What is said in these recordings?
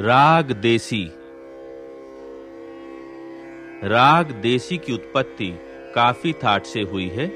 राग देसी। राग देसी की उत्पत्ति काफ़ी थाट से हुई है।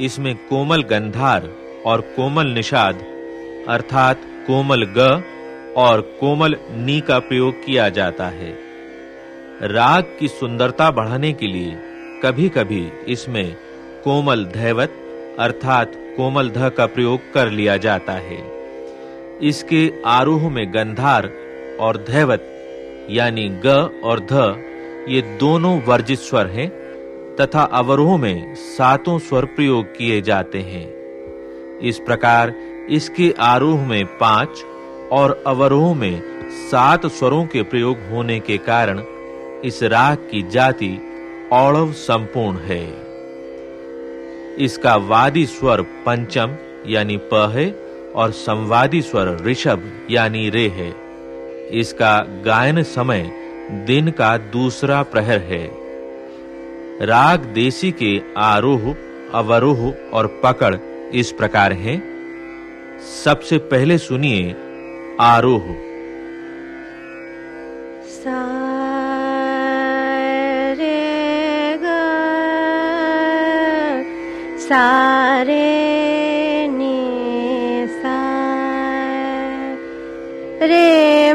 इसमें कोमल गंधार और कोमल निषाद, अर्थात कोमल ग और कोमल नी का प्रयोग किया जाता है। राग की सुंदरता बढ़ाने के लिए कभी-कभी इसमें कोमल धैवत, अर्थात कोमल ध का प्रयोग कर लिया जाता है। इसके आरोह में गंधार और धैवत, यानी ग और ध, ये दोनों वर्जित स्वर हैं, तथा अवरोह में सातों स्वर प्रयोग किए जाते हैं। इस प्रकार इसके आरोह में पाँच और अवरोह में सात स्वरों के प्रयोग होने के कारण इस राग की जाति औड़व संपूर्ण है। इसका वादी स्वर पंचम, यानी प है, और संवादी स्वर ऋषभ, यानी रे है। इसका गायन समय दिन का दूसरा प्रहर है। राग देसी के आरोह, अवरोह और पकड़ इस प्रकार हैं। सबसे पहले सुनिए आरोह। सा नि सा रे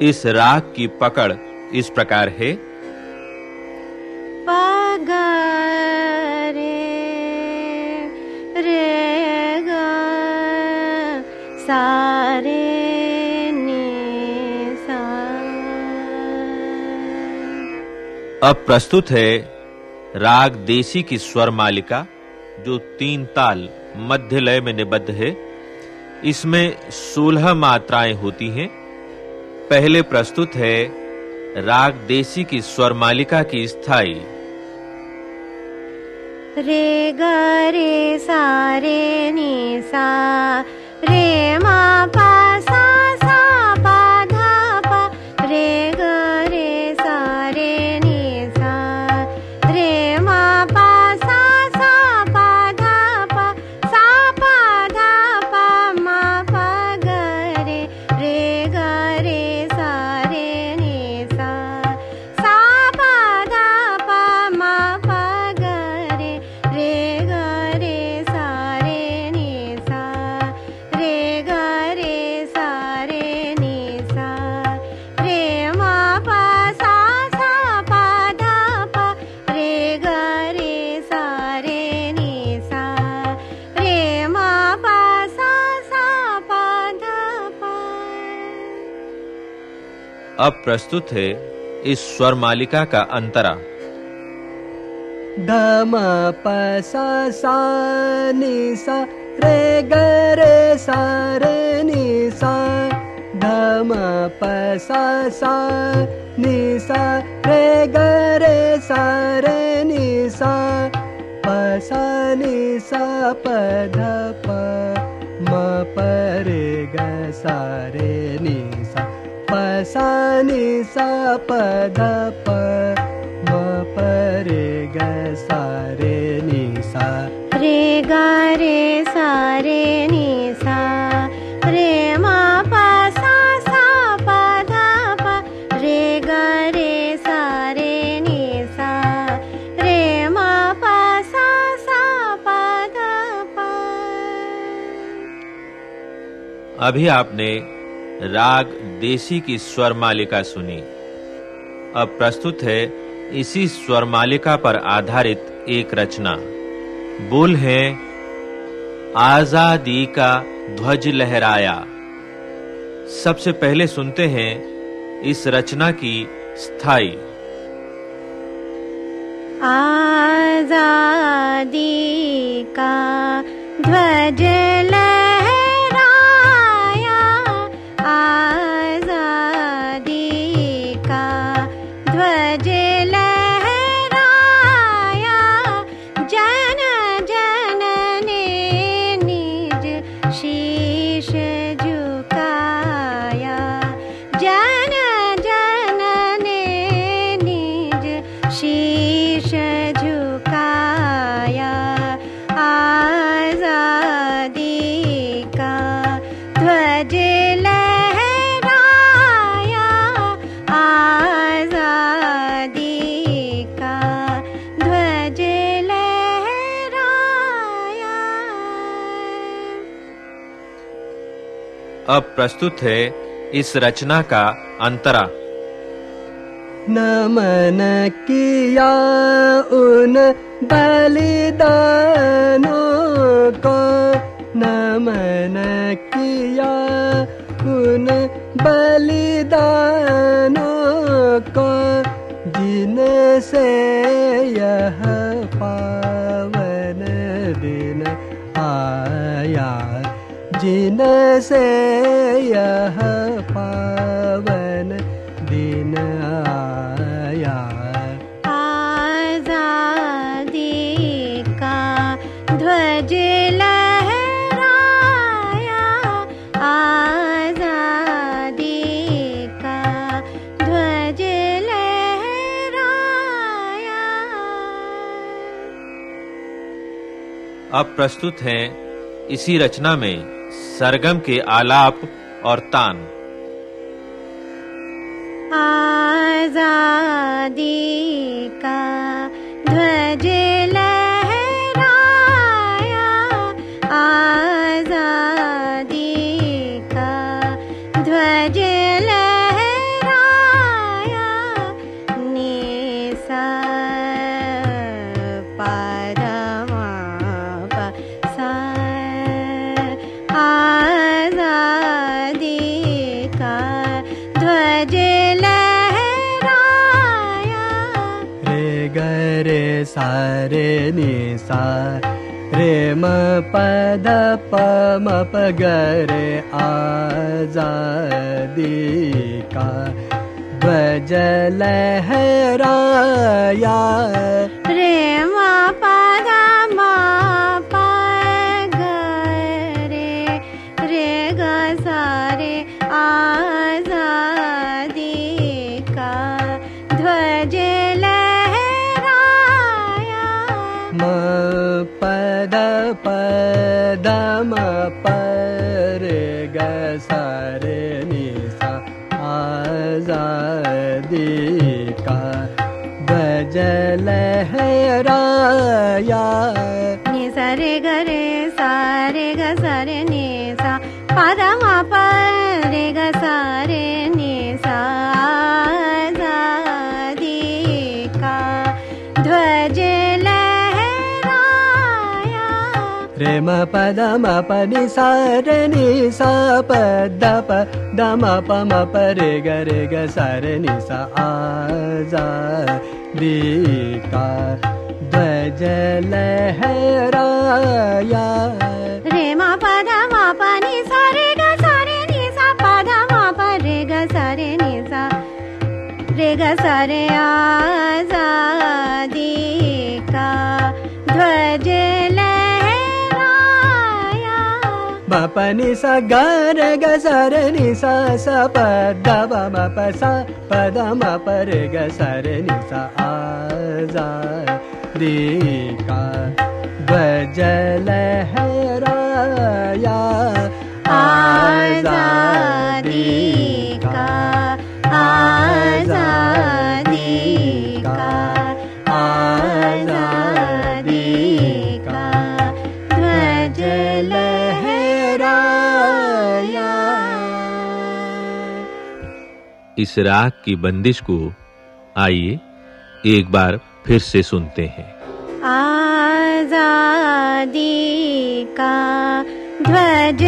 इस राग की पकड़ इस प्रकार है। रे रे ग अब प्रस्तुत है राग देसी की स्वर मालिका जो तीन ताल मध्य लय में निबद्ध है। इसमें 16 मात्राएँ होती हैं। पहले प्रस्तुत है राग देसी की स्वर मालिका की स्थायी रे ग, रे सा, रे, नि, सा, रे, मा, पा, सा अब प्रस्तुत है इस स्वर मालिका का अंतरा। ध म प स सा नि सा रे ग रे सा रे नि सा ध म प स सा नि सा रे ग रे सा रे नि सा प सा नि सा प ध प म प, रे ग सा रे सा सानी नि सा प ध प म प रे ग सा रे नि सा रे ग रे सा रे नि सा रे मा प सा सा प ध प। रे ग रे सा रे नि सा रे मा प सा सा प ध प। अभी आपने राग देसी की स्वर मालिका सुनी। अब प्रस्तुत है इसी स्वर मालिका पर आधारित एक रचना। बोल है, आज़ादी का ध्वज लहराया। सबसे पहले सुनते हैं इस रचना की स्थायी। आज़ादी का ध्वज अब प्रस्तुत है इस रचना का अंतरा। नमन किया उन बलिदानों को नमन किया उन बलिदानों जिनसे यह पावन दिन आया। आज़ादी का ध्वज लहराया। आज़ादी का ध्वज लहराया। अब प्रस्तुत हैं इसी रचना में। सरगम के आलाप और तान। आज़ादी का ध्वज ध्वज लहराया रे गरे सारे निसा रे म पद प म प गरे आजादी का। ध्वज लहराया ल हा सरे गरे सारे गरणी सा पदमाे गारी सारका ध्वज लाया प्रेम पदम पारणी सा पद प दम पमारे गरे ग गरणी स ध जल हैराया रे मा मापासा मा गा सारे ग सारे निसा रे ग सारे निसा। रे ग गरे आजा दीका ध्वज मपनि स गर ग सरणि स स पद मप स पद मपर ग सरणि स बी सगरगरी सपदप परगरी सजलराया दा इस राग की बंदिश को आइए एक बार फिर से सुनते हैं। आज़ादी का ध्वज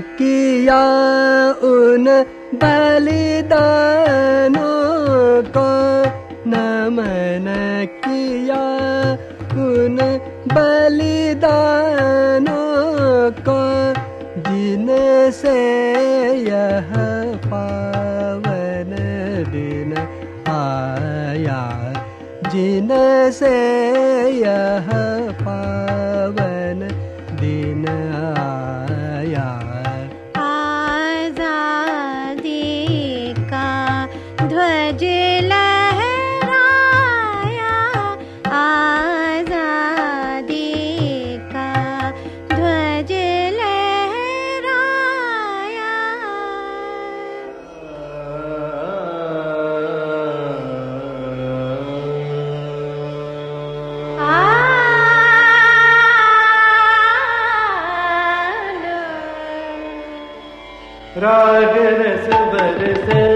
किया उन बलिदानों को नमन किया उन बलिदानों को जिनसे पावन दिन आया जिनसे राग रस बरसे